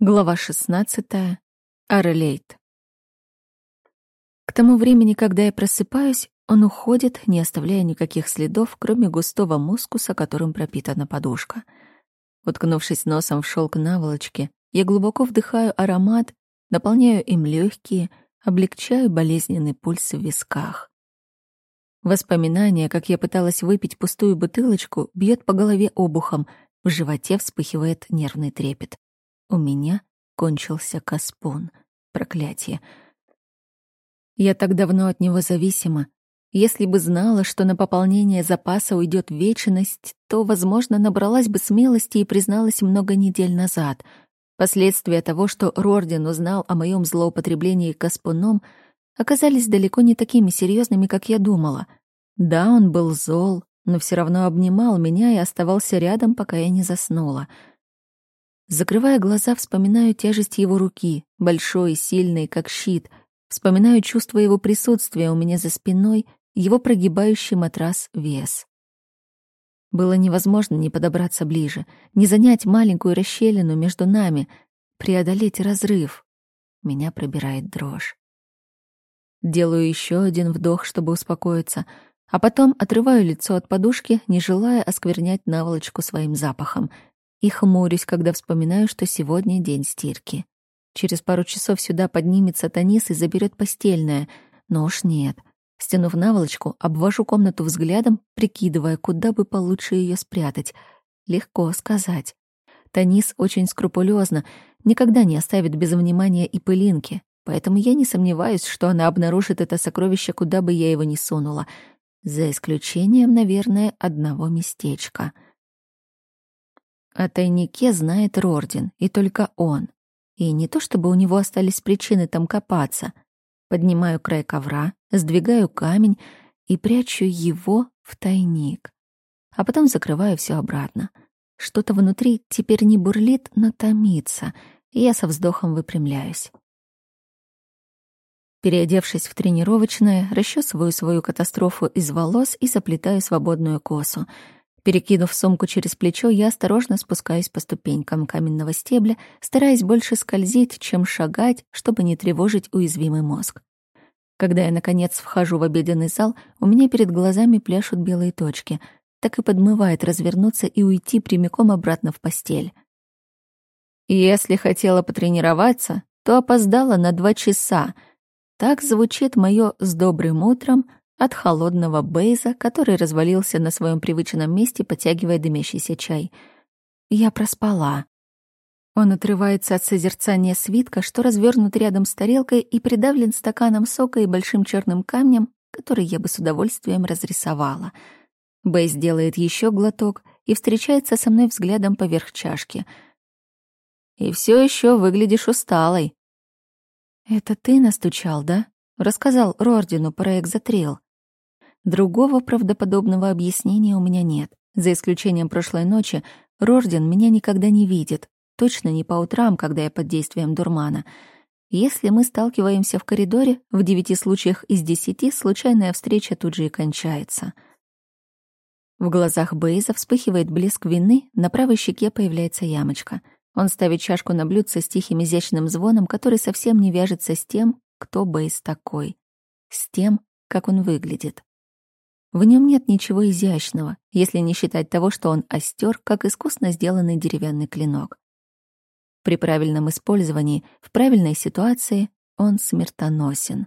Глава 16. Арелейт. К тому времени, когда я просыпаюсь, он уходит, не оставляя никаких следов, кроме густого мускуса, которым пропитана подушка. Уткнувшись носом в шелк наволочки, я глубоко вдыхаю аромат, наполняю им легкие, облегчаю болезненный пульс в висках. Воспоминание, как я пыталась выпить пустую бутылочку, бьет по голове обухом, в животе вспыхивает нервный трепет. У меня кончился Каспун. Проклятие. Я так давно от него зависима. Если бы знала, что на пополнение запаса уйдет вечность, то, возможно, набралась бы смелости и призналась много недель назад. Последствия того, что Рорден узнал о моем злоупотреблении Каспуном, оказались далеко не такими серьезными, как я думала. Да, он был зол, но все равно обнимал меня и оставался рядом, пока я не заснула — Закрывая глаза, вспоминаю тяжесть его руки, большой и сильной, как щит. Вспоминаю чувство его присутствия у меня за спиной, его прогибающий матрас вес. Было невозможно не подобраться ближе, не занять маленькую расщелину между нами, преодолеть разрыв. Меня пробирает дрожь. Делаю еще один вдох, чтобы успокоиться, а потом отрываю лицо от подушки, не желая осквернять наволочку своим запахом — и хмурюсь, когда вспоминаю, что сегодня день стирки. Через пару часов сюда поднимется Танис и заберет постельное, но уж нет. Стянув наволочку, обвожу комнату взглядом, прикидывая, куда бы получше ее спрятать. Легко сказать. Танис очень скрупулезно, никогда не оставит без внимания и пылинки, поэтому я не сомневаюсь, что она обнаружит это сокровище, куда бы я его ни сунула, за исключением, наверное, одного местечка — о тайнике знает Рордин, и только он. И не то чтобы у него остались причины там копаться. Поднимаю край ковра, сдвигаю камень и прячу его в тайник. А потом закрываю все обратно. Что-то внутри теперь не бурлит, но томится, я со вздохом выпрямляюсь. Переодевшись в тренировочное, расчесываю свою катастрофу из волос и заплетаю свободную косу — Перекинув сумку через плечо, я осторожно спускаюсь по ступенькам каменного стебля, стараясь больше скользить, чем шагать, чтобы не тревожить уязвимый мозг. Когда я, наконец, вхожу в обеденный зал, у меня перед глазами пляшут белые точки. Так и подмывает развернуться и уйти прямиком обратно в постель. «Если хотела потренироваться, то опоздала на два часа», так звучит мое «с добрым утром» от холодного Бейза, который развалился на своем привычном месте, потягивая дымящийся чай. Я проспала. Он отрывается от созерцания свитка, что развернут рядом с тарелкой и придавлен стаканом сока и большим черным камнем, который я бы с удовольствием разрисовала. Бейз делает еще глоток и встречается со мной взглядом поверх чашки. «И все еще выглядишь усталой». «Это ты настучал, да?» Рассказал Рордину про экзотрил. Другого правдоподобного объяснения у меня нет. За исключением прошлой ночи, Рорден меня никогда не видит, точно не по утрам, когда я под действием дурмана. Если мы сталкиваемся в коридоре, в девяти случаях из десяти случайная встреча тут же и кончается. В глазах Бейза вспыхивает блеск вины, на правой щеке появляется ямочка. Он ставит чашку на блюдце с тихим изящным звоном, который совсем не вяжется с тем, кто Бейз такой. С тем, как он выглядит. В нем нет ничего изящного, если не считать того, что он остер, как искусно сделанный деревянный клинок. При правильном использовании, в правильной ситуации он смертоносен.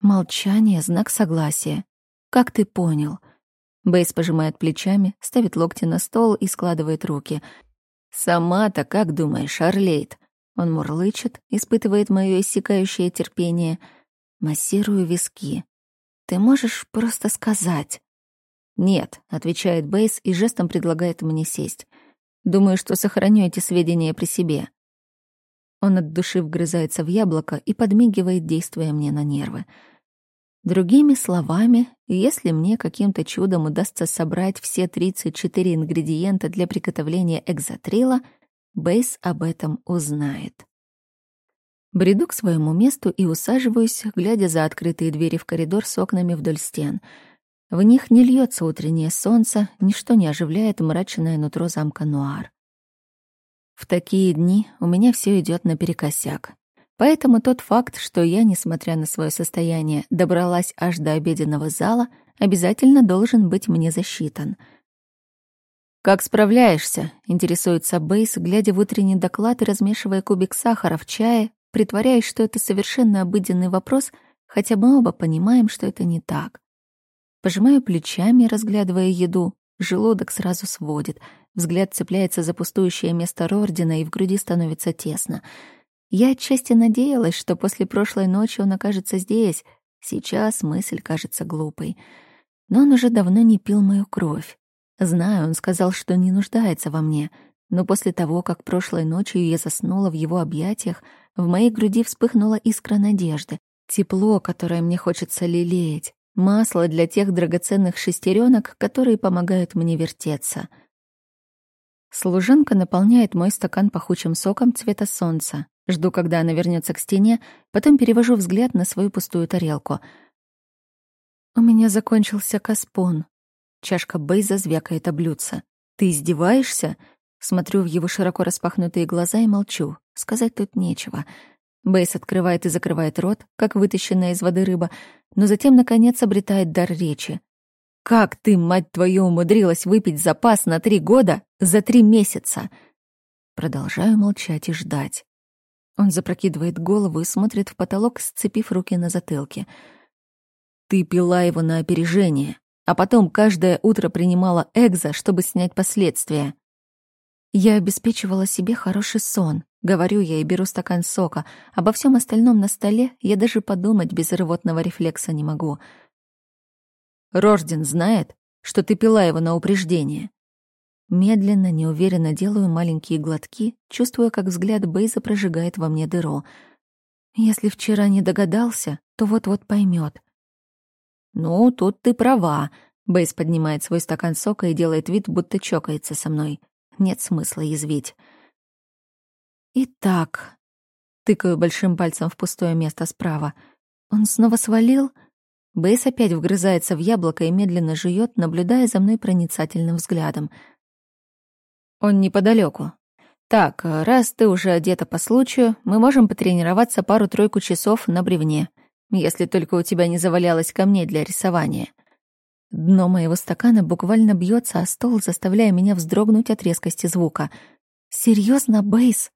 Молчание — знак согласия. Как ты понял? Бейс пожимает плечами, ставит локти на стол и складывает руки. «Сама-то как думаешь, Орлейд?» Он мурлычет, испытывает мое иссякающее терпение. Массирую виски. Ты можешь просто сказать?» «Нет», — отвечает Бейс и жестом предлагает мне сесть. «Думаю, что сохраню эти сведения при себе». Он от души вгрызается в яблоко и подмигивает, действуя мне на нервы. Другими словами, если мне каким-то чудом удастся собрать все 34 ингредиента для приготовления экзотрила, Бейс об этом узнает. Бреду к своему месту и усаживаюсь, глядя за открытые двери в коридор с окнами вдоль стен. В них не льется утреннее солнце, ничто не оживляет мрачное нутро замка Нуар. В такие дни у меня все идет наперекосяк. Поэтому тот факт, что я, несмотря на свое состояние, добралась аж до обеденного зала, обязательно должен быть мне засчитан. «Как справляешься?» — интересуется Бейс, глядя в утренний доклад и размешивая кубик сахара в чае, притворяясь, что это совершенно обыденный вопрос, хотя мы оба понимаем, что это не так. Пожимаю плечами, разглядывая еду, желудок сразу сводит, взгляд цепляется за пустующее место Рордина, и в груди становится тесно — я отчасти надеялась, что после прошлой ночи он окажется здесь. Сейчас мысль кажется глупой. Но он уже давно не пил мою кровь. Знаю, он сказал, что не нуждается во мне. Но после того, как прошлой ночью я заснула в его объятиях, в моей груди вспыхнула искра надежды. Тепло, которое мне хочется лелеять. Масло для тех драгоценных шестеренок, которые помогают мне вертеться. Служанка наполняет мой стакан пахучим соком цвета солнца. Жду, когда она вернется к стене, потом перевожу взгляд на свою пустую тарелку. У меня закончился каспон. Чашка Бейза звякает о. «Ты издеваешься?» Смотрю в его широко распахнутые глаза и молчу. Сказать тут нечего. Бейс открывает и закрывает рот, как вытащенная из воды рыба, но затем, наконец, обретает дар речи. «Как ты, мать твою, умудрилась выпить запас на три года за три месяца?» Продолжаю молчать и ждать. Он запрокидывает голову и смотрит в потолок, сцепив руки на затылке. «Ты пила его на опережение, а потом каждое утро принимала экзо, чтобы снять последствия». Я обеспечивала себе хороший сон. Говорю я и беру стакан сока. Обо всем остальном на столе я даже подумать без рвотного рефлекса не могу. Рожден знает, что ты пила его на упреждение. Медленно, неуверенно делаю маленькие глотки, чувствуя, как взгляд Бейза прожигает во мне дыру. Если вчера не догадался, то вот-вот поймет. «Ну, тут ты права», — Бейз поднимает свой стакан сока и делает вид, будто чокается со мной. Нет смысла язвить. «Итак», — тыкаю большим пальцем в пустое место справа, «он снова свалил?» Бейс опять вгрызается в яблоко и медленно жует, наблюдая за мной проницательным взглядом — он неподалеку. Так, раз ты уже одета по случаю, мы можем потренироваться пару-тройку часов на бревне, если только у тебя не завалялось камней для рисования. Дно моего стакана буквально бьется о стол, заставляя меня вздрогнуть от резкости звука. Серьезно, Бейс?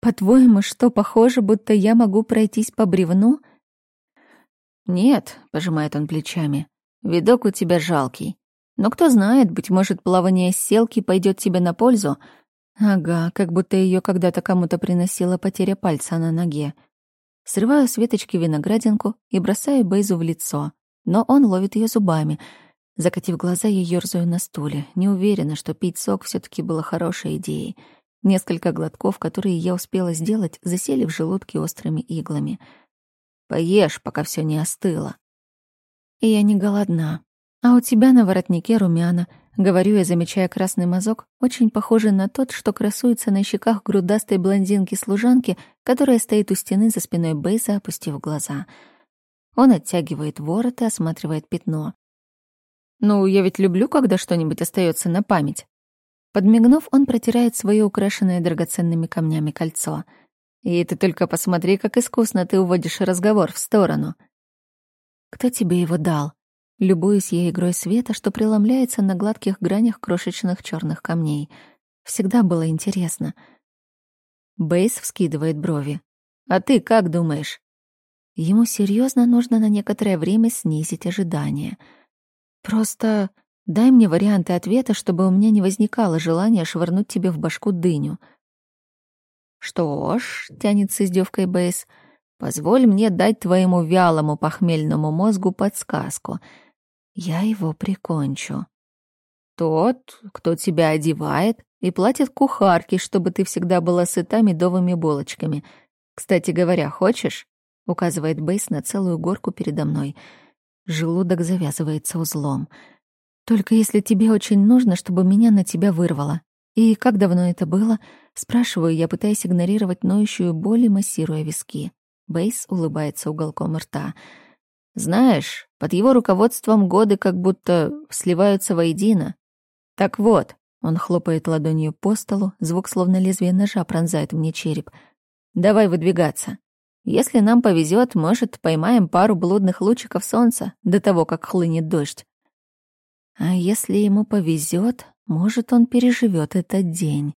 По-твоему, что похоже, будто я могу пройтись по бревну? Нет, пожимает он плечами. Видок у тебя жалкий. Но кто знает, быть может, плавание селки пойдет тебе на пользу. Ага, как будто ее когда-то кому-то приносила потеря пальца на ноге. Срываю с веточки виноградинку и бросаю Бейзу в лицо, но он ловит ее зубами. Закатив глаза, я ёрзаю на стуле. Не уверена, что пить сок все таки было хорошей идеей. Несколько глотков, которые я успела сделать, засели в желудке острыми иглами. Поешь, пока все не остыло. И я не голодна. А у тебя на воротнике румяна. Говорю я, замечая красный мазок, очень похожий на тот, что красуется на щеках грудастой блондинки-служанки, которая стоит у стены за спиной Бейса, опустив глаза. Он оттягивает ворот и осматривает пятно. «Ну, я ведь люблю, когда что-нибудь остается на память». Подмигнув, он протирает свое украшенное драгоценными камнями кольцо. «И ты только посмотри, как искусно ты уводишь разговор в сторону». «Кто тебе его дал?» Любуюсь я игрой света, что преломляется на гладких гранях крошечных черных камней. Всегда было интересно. Бейс вскидывает брови. «А ты как думаешь?» Ему серьезно нужно на некоторое время снизить ожидания. «Просто дай мне варианты ответа, чтобы у меня не возникало желания швырнуть тебе в башку дыню». «Что ж», — тянет с издевкой Бейс, — «позволь мне дать твоему вялому похмельному мозгу подсказку — я его прикончу. Тот, кто тебя одевает и платит кухарке, чтобы ты всегда была сыта медовыми булочками. Кстати говоря, хочешь? Указывает Бейс на целую горку передо мной. Желудок завязывается узлом. Только если тебе очень нужно, чтобы меня на тебя вырвало. И как давно это было? Спрашиваю я, пытаясь игнорировать ноющую боль и массируя виски. Бейс улыбается уголком рта. Знаешь, под его руководством годы как будто сливаются воедино. Так вот, Он хлопает ладонью по столу, звук словно лезвие ножа пронзает мне череп. «Давай выдвигаться. Если нам повезет, может, поймаем пару блудных лучиков солнца до того, как хлынет дождь. А если ему повезет, может, он переживет этот день.